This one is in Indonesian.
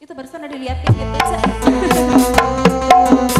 Itu barusan ada dilihatin gitu.